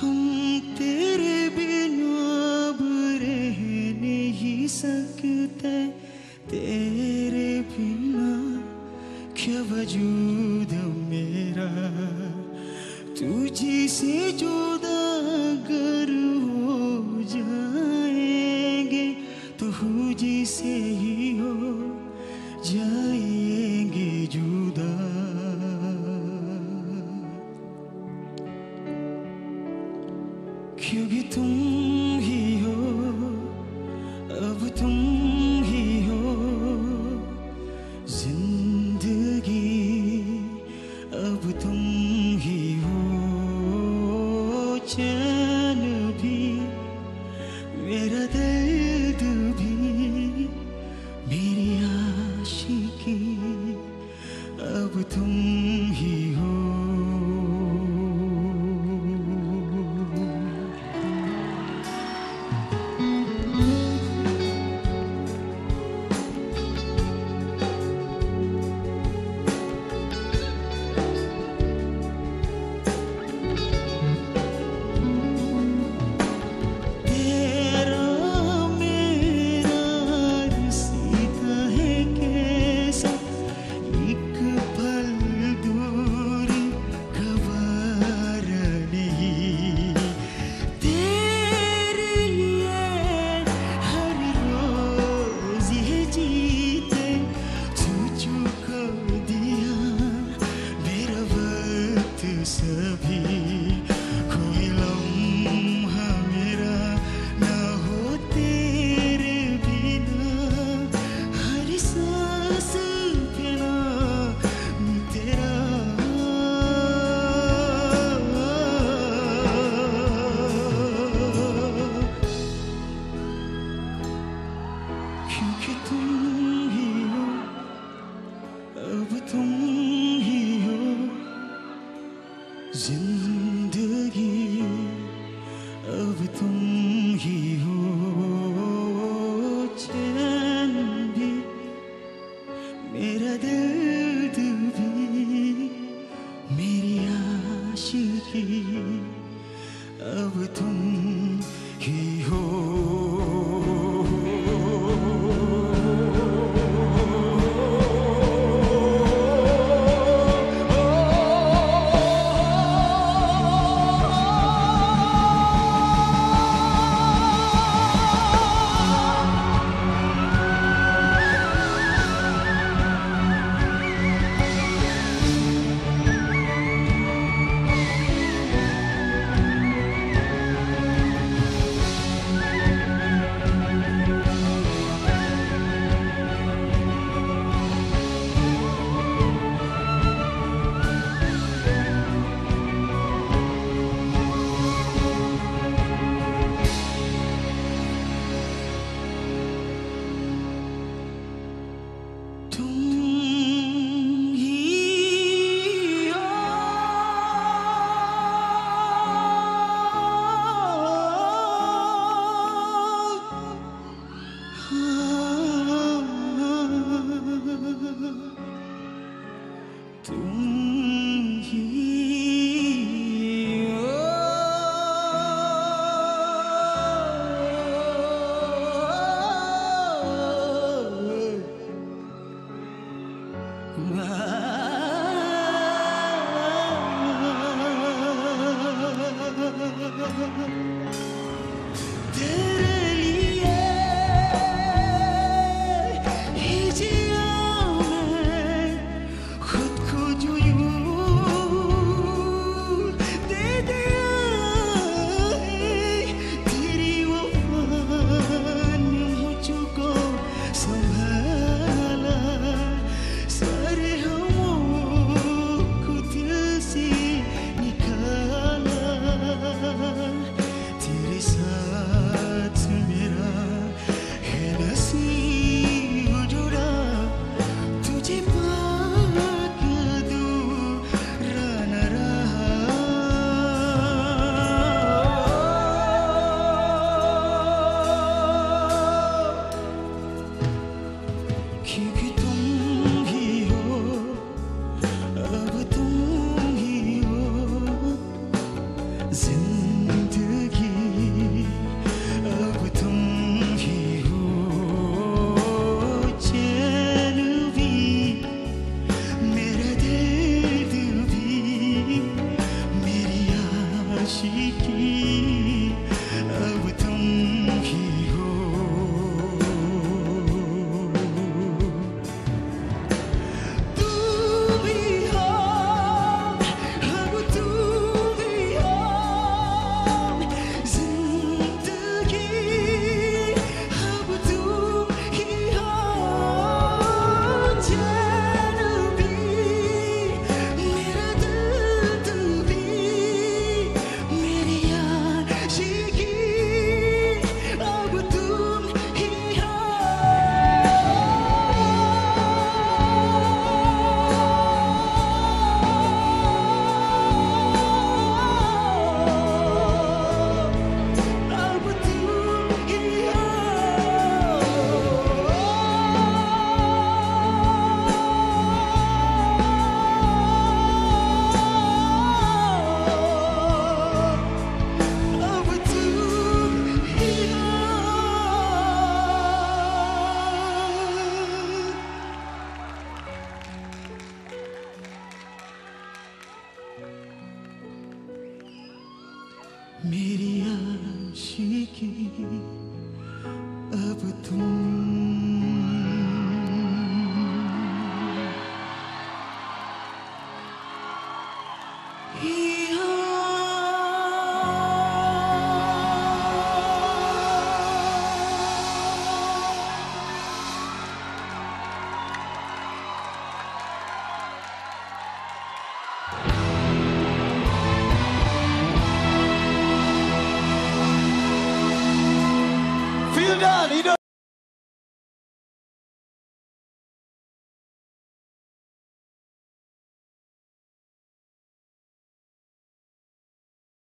come अब somehow मेरी आशिकी अब तुम ही